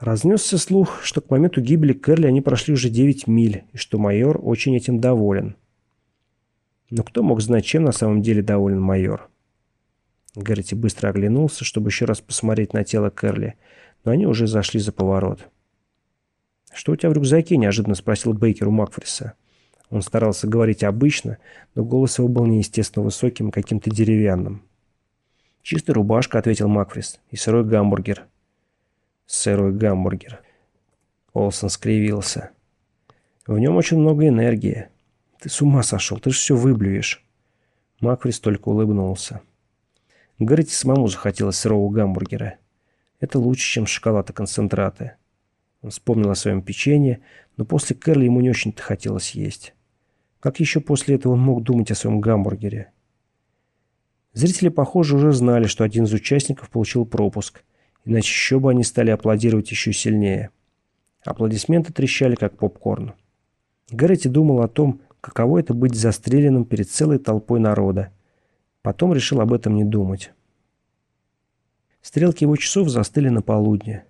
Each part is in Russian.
Разнесся слух, что к моменту гибели Кэрли они прошли уже 9 миль, и что майор очень этим доволен. Но кто мог знать, чем на самом деле доволен майор? Гэрти быстро оглянулся, чтобы еще раз посмотреть на тело Кэрли, но они уже зашли за поворот. «Что у тебя в рюкзаке?» – неожиданно спросил Бейкер у Макфриса. Он старался говорить обычно, но голос его был неестественно высоким, каким-то деревянным. «Чистая рубашка», — ответил Макфрис, — «и сырой гамбургер». «Сырой гамбургер». Олсон скривился. «В нем очень много энергии. Ты с ума сошел, ты же все выблюешь». Макфрис только улыбнулся. Гаррити самому захотелось сырого гамбургера. Это лучше, чем шоколад и концентраты. Он вспомнил о своем печенье, но после Кэрли ему не очень-то хотелось есть. Как еще после этого он мог думать о своем гамбургере? Зрители, похоже, уже знали, что один из участников получил пропуск, иначе еще бы они стали аплодировать еще сильнее. Аплодисменты трещали, как попкорн. Гарретти думал о том, каково это быть застреленным перед целой толпой народа. Потом решил об этом не думать. Стрелки его часов застыли на полудне.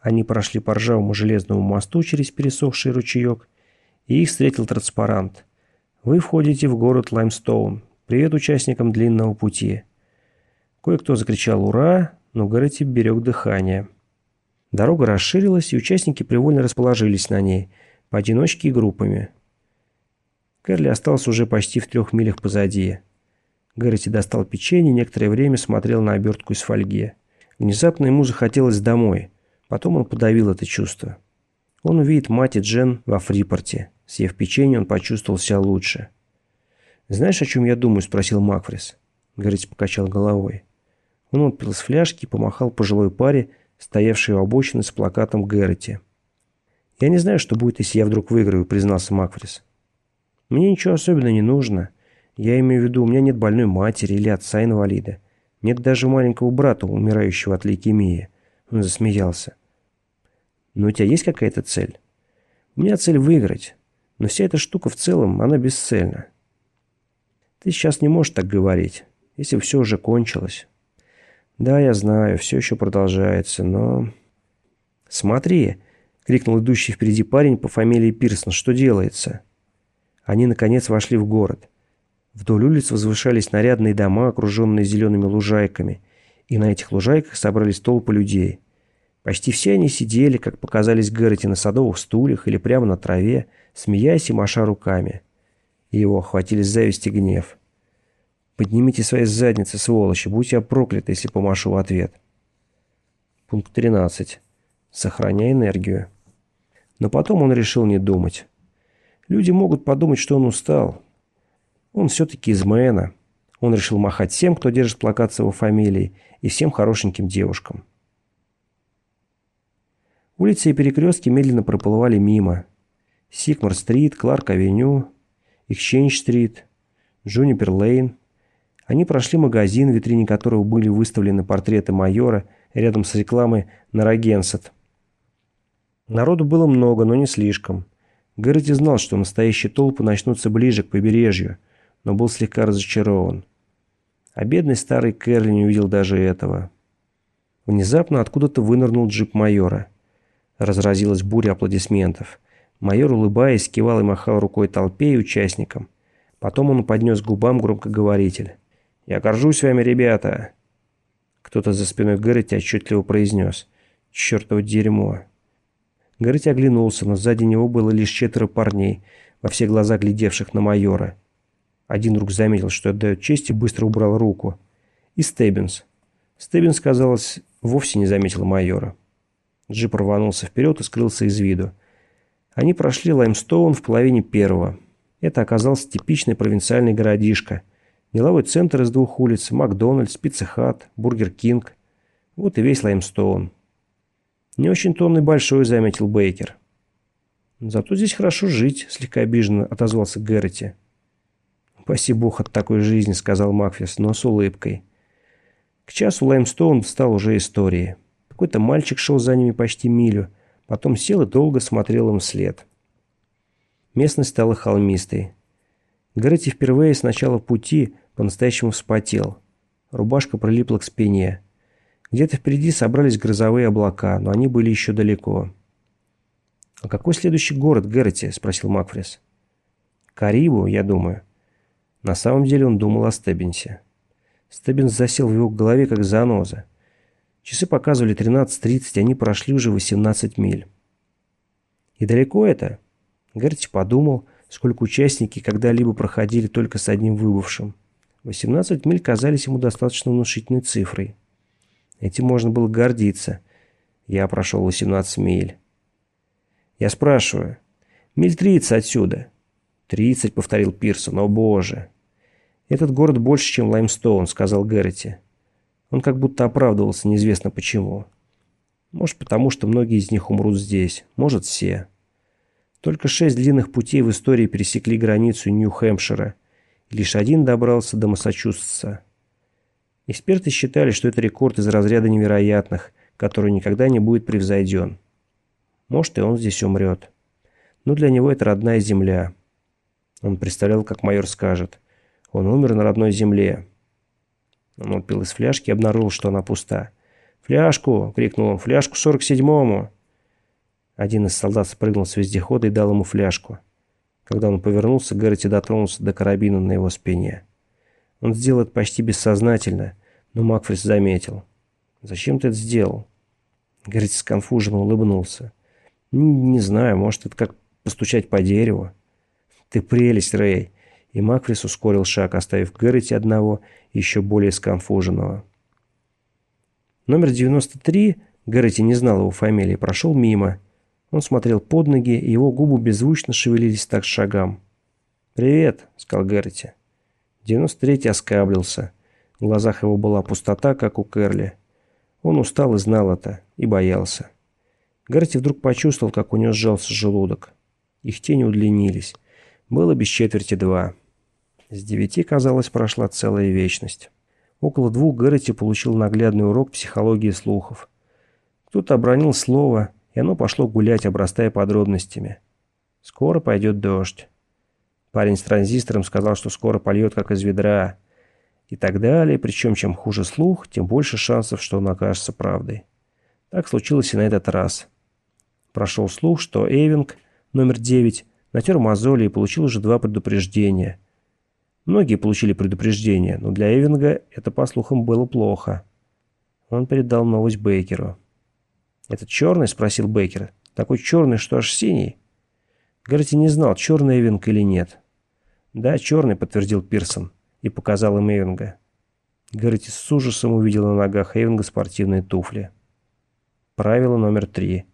Они прошли по ржавому железному мосту через пересохший ручеек, и их встретил транспарант – вы входите в город Лаймстоун. Привет участникам длинного пути. Кое-кто закричал «Ура!», но Гаррити берег дыхание. Дорога расширилась, и участники привольно расположились на ней, поодиночке и группами. Кэрли остался уже почти в трех милях позади. Гаррити достал печенье, некоторое время смотрел на обертку из фольги. Внезапно ему захотелось домой. Потом он подавил это чувство. Он увидит мать и Джен во Фрипорте. Съев печенье, он почувствовал себя лучше. «Знаешь, о чем я думаю?» – спросил Макфрис. Горец покачал головой. Он отпил из фляжки и помахал пожилой паре, стоявшей у обочины с плакатом Гэрроти. «Я не знаю, что будет, если я вдруг выиграю», – признался Макфрис. «Мне ничего особенно не нужно. Я имею в виду, у меня нет больной матери или отца-инвалида. Нет даже маленького брата, умирающего от лейкемии». Он засмеялся. «Но у тебя есть какая-то цель?» «У меня цель выиграть. Но вся эта штука в целом, она бесцельна. Ты сейчас не можешь так говорить, если все уже кончилось. Да, я знаю, все еще продолжается, но... Смотри, крикнул идущий впереди парень по фамилии Пирсон, что делается? Они, наконец, вошли в город. Вдоль улиц возвышались нарядные дома, окруженные зелеными лужайками, и на этих лужайках собрались толпы людей. Почти все они сидели, как показались Гэрроти, на садовых стульях или прямо на траве, смеясь и маша руками. Его охватили зависть и гнев. «Поднимите свои задницы, сволочи, будь я проклят, если помашу в ответ». Пункт 13. Сохраняй энергию. Но потом он решил не думать. Люди могут подумать, что он устал. Он все-таки из Мэна. Он решил махать всем, кто держит плакат с его фамилией, и всем хорошеньким девушкам. Улицы и перекрестки медленно проплывали мимо. Сикмор-стрит, Кларк-авеню, Эксчейндж-стрит, Джунипер-лейн. Они прошли магазин, в витрине которого были выставлены портреты майора рядом с рекламой Наррагансет. Народу было много, но не слишком. Гэрроти знал, что настоящие толпы начнутся ближе к побережью, но был слегка разочарован. А бедный старый Кэрли не увидел даже этого. Внезапно откуда-то вынырнул джип майора. Разразилась буря аплодисментов. Майор, улыбаясь, кивал и махал рукой толпе и участникам. Потом он поднес к губам громкоговоритель. «Я горжусь вами, ребята!» Кто-то за спиной Гэрроти отчетливо произнес. «Чертово дерьмо!» Гэррети оглянулся, но сзади него было лишь четверо парней, во все глаза глядевших на майора. Один вдруг заметил, что отдает честь, и быстро убрал руку. И Стеббинс. Стеббинс, казалось, вовсе не заметил майора. Джип рванулся вперед и скрылся из виду. Они прошли Лаймстоун в половине первого. Это оказался типичный провинциальный городишко. Деловой центр из двух улиц, Макдональдс, Пицца Бургер Кинг. Вот и весь Лаймстоун. Не очень-то он и большой, заметил Бейкер. Зато здесь хорошо жить, слегка обиженно отозвался Гэрроти. «Спаси бог от такой жизни», — сказал Макфис, но с улыбкой. К часу Лаймстоун стал уже историей. Какой-то мальчик шел за ними почти милю — Потом сел и долго смотрел им вслед. Местность стала холмистой. Гретти впервые с начала пути по-настоящему вспотел. Рубашка прилипла к спине. Где-то впереди собрались грозовые облака, но они были еще далеко. «А какой следующий город, Гэрроти?» – спросил Макфрис. «Карибу, я думаю». На самом деле он думал о Стеббинсе. Стеббинс засел в его голове, как заноза. Часы показывали 13.30, они прошли уже 18 миль. «И далеко это?» Гэрти подумал, сколько участники когда-либо проходили только с одним выбывшим. 18 миль казались ему достаточно внушительной цифрой. Этим можно было гордиться. Я прошел 18 миль. Я спрашиваю. Миль 30 отсюда. 30, повторил Пирсон. О боже. Этот город больше, чем Лаймстоун, сказал Гэрроти. Он как будто оправдывался, неизвестно почему. Может, потому что многие из них умрут здесь. Может, все. Только шесть длинных путей в истории пересекли границу Нью-Хэмпшира. Лишь один добрался до Массачусетса. Эксперты считали, что это рекорд из разряда невероятных, который никогда не будет превзойден. Может, и он здесь умрет. Но для него это родная земля. Он представлял, как майор скажет. Он умер на родной земле. Он отпил из фляжки и обнаружил, что она пуста. «Фляжку!» — крикнул он. «Фляжку сорок седьмому!» Один из солдат спрыгнул с вездехода и дал ему фляжку. Когда он повернулся, Гэрроти дотронулся до карабина на его спине. Он сделал это почти бессознательно, но Макфрис заметил. «Зачем ты это сделал?» Гэрроти сконфуженно улыбнулся. «Не, «Не знаю, может, это как постучать по дереву». «Ты прелесть, Рэй!» И Макфрис ускорил шаг, оставив Гэрроти одного, еще более сконфуженного. Номер 93, Гэрроти не знал его фамилии, прошел мимо. Он смотрел под ноги, и его губы беззвучно шевелились так шагам. «Привет», — сказал Гэрроти. 93-й оскаблился. В глазах его была пустота, как у Кэрли. Он устал и знал это, и боялся. Гарти вдруг почувствовал, как у него сжался желудок. Их тени удлинились. Было без четверти два. С девяти, казалось, прошла целая вечность. Около двух Гэрроти получил наглядный урок психологии слухов. Кто-то обронил слово, и оно пошло гулять, обрастая подробностями. Скоро пойдет дождь. Парень с транзистором сказал, что скоро польет, как из ведра. И так далее, причем чем хуже слух, тем больше шансов, что он окажется правдой. Так случилось и на этот раз. Прошел слух, что Эйвинг, номер 9, натер мозоли и получил уже два предупреждения. Многие получили предупреждение, но для Эйвинга это, по слухам, было плохо. Он передал новость Бейкеру. «Этот черный?» – спросил Бейкер. «Такой черный, что аж синий?» Гарти не знал, черный Эйвинг или нет. «Да, черный», — подтвердил Пирсон и показал им Эйвинга. Гаррити с ужасом увидел на ногах Эйвинга спортивные туфли. Правило номер три.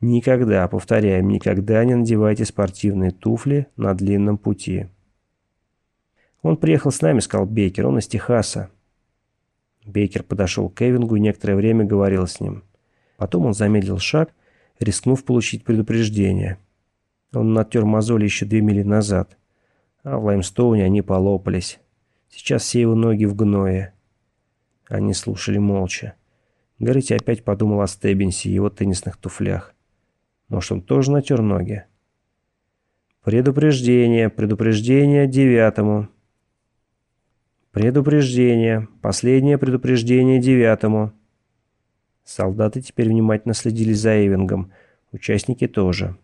Никогда, повторяем, никогда не надевайте спортивные туфли на длинном пути. «Он приехал с нами», — сказал Бейкер, — «он из Техаса». Бейкер подошел к Эвингу и некоторое время говорил с ним. Потом он замедлил шаг, рискнув получить предупреждение. Он натер мозоли еще две мили назад а в Лаймстоуне они полопались. Сейчас все его ноги в гное. Они слушали молча. Гаррити опять подумал о Стеббинсе и его теннисных туфлях. Может, он тоже натер ноги? Предупреждение, предупреждение девятому. Предупреждение, последнее предупреждение девятому. Солдаты теперь внимательно следили за Эвингом, участники тоже.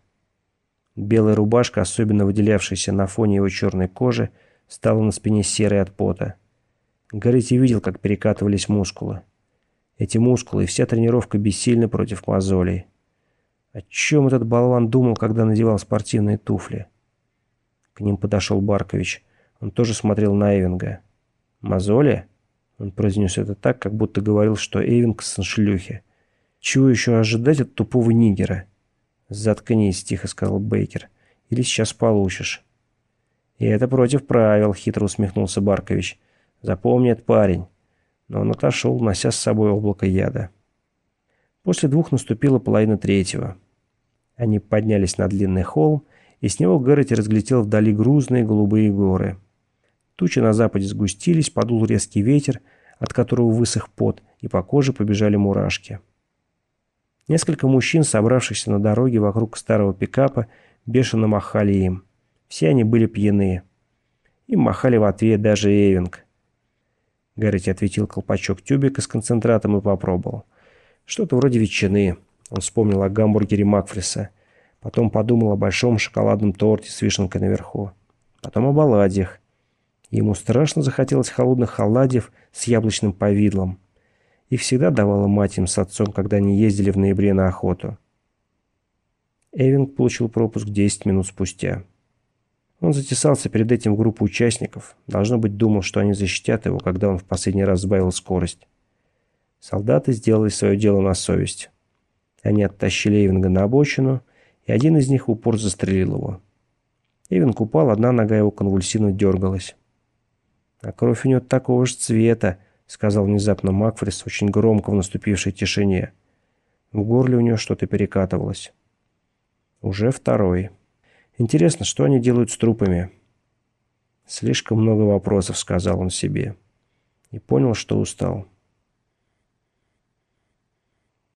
Белая рубашка, особенно выделявшаяся на фоне его черной кожи, стала на спине серой от пота. Гаррити видел, как перекатывались мускулы. Эти мускулы и вся тренировка бессильны против мозолей. О чем этот болван думал, когда надевал спортивные туфли? К ним подошел Баркович. Он тоже смотрел на Эвинга. «Мозоли?» Он произнес это так, как будто говорил, что Эвинг сын шлюхи. Чего еще ожидать от тупого нигера? «Заткнись», — тихо сказал Бейкер. «Или сейчас получишь». «И это против правил», — хитро усмехнулся Баркович. «Запомни это, парень». Но он отошел, нося с собой облако яда. После двух наступила половина третьего. Они поднялись на длинный холм, и с него Гэрроти разглядел вдали грузные голубые горы. Тучи на западе сгустились, подул резкий ветер, от которого высох пот, и по коже побежали мурашки. Несколько мужчин, собравшихся на дороге вокруг старого пикапа, бешено махали им. Все они были пьяные. Им махали в ответ даже Эвинг. Гаррити ответил колпачок тюбика с концентратом и попробовал. Что-то вроде ветчины. Он вспомнил о гамбургере Макфриса. Потом подумал о большом шоколадном торте с вишенкой наверху. Потом об оладьях. Ему страшно захотелось холодных оладьев с яблочным повидлом. И всегда давала мать им с отцом, когда они ездили в ноябре на охоту. Эвинг получил пропуск 10 минут спустя. Он затесался перед этим в группу участников. Должно быть, думал, что они защитят его, когда он в последний раз сбавил скорость. Солдаты сделали свое дело на совесть. Они оттащили Эвинга на обочину, и один из них упор застрелил его. Эвинг упал, одна нога его конвульсивно дергалась. «А кровь у него такого же цвета», — сказал внезапно Макфрис очень громко в наступившей тишине. В горле у него что-то перекатывалось. Уже второй. Интересно, что они делают с трупами? Слишком много вопросов, сказал он себе. И понял, что устал.